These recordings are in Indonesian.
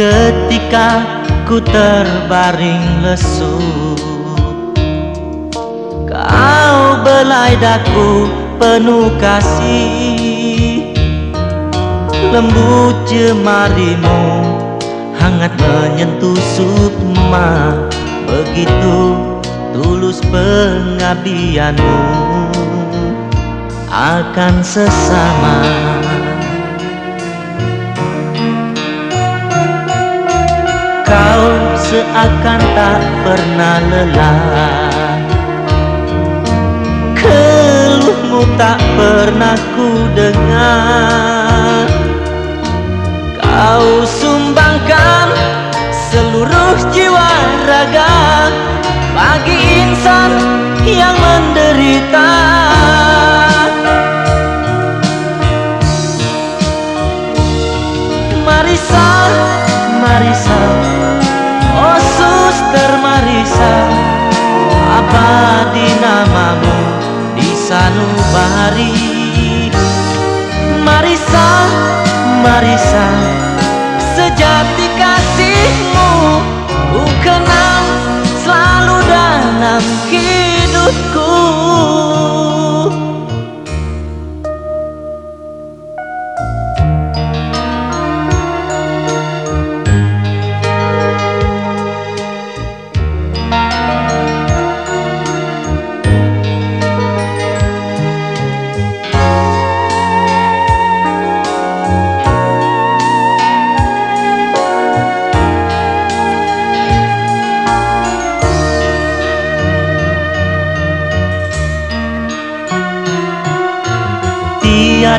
Ketika ku terbaring lesu. Kau belai daku penuh kasih. Lembut jemarimu Hangat menyentuh sukma. Begitu tulus pengabdianmu Akan sesama seakan tak pernah lelah. Keluhmu tak pernah ku dengar. Kau sumbangkan seluruh jiwa raga Bagi insan yang menderita Marisa. Sejati kasihmu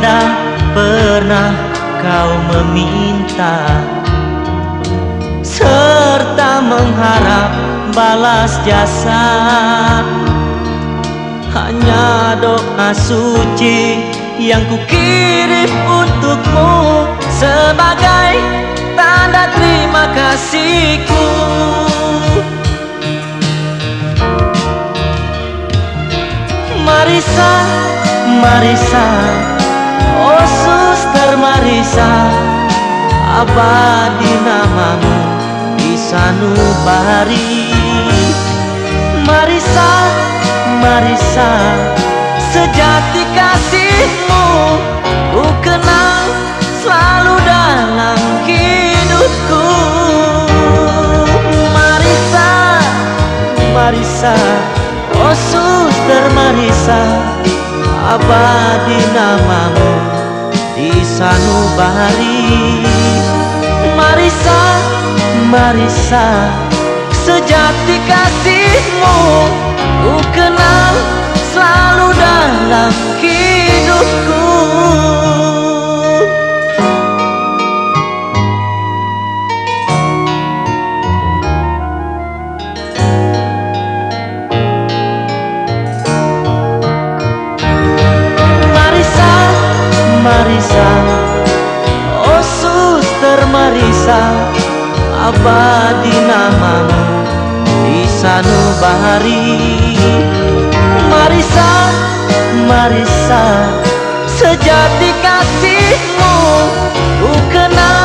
Tiada pernah kau meminta. Serta mengharap balas jasa. Hanya doa suci yang ku kirim untukmu. Sebagai tanda terima kasihku. Marisa, Marisa Abadi namamu di sanubari Marisa, Marisa Sejati kasihmu. Ku kenang selalu dalam hidupku. Marisa, Marisa Oh suster Marisa Abadi namamu di sanubari Marisa, Marisa Sejati kasihmu. Ku kenal selalu dalam hidupku Marisa Abadi namamu di sanubari. Marisa, Marisa Sejati kasihmu Ku kenal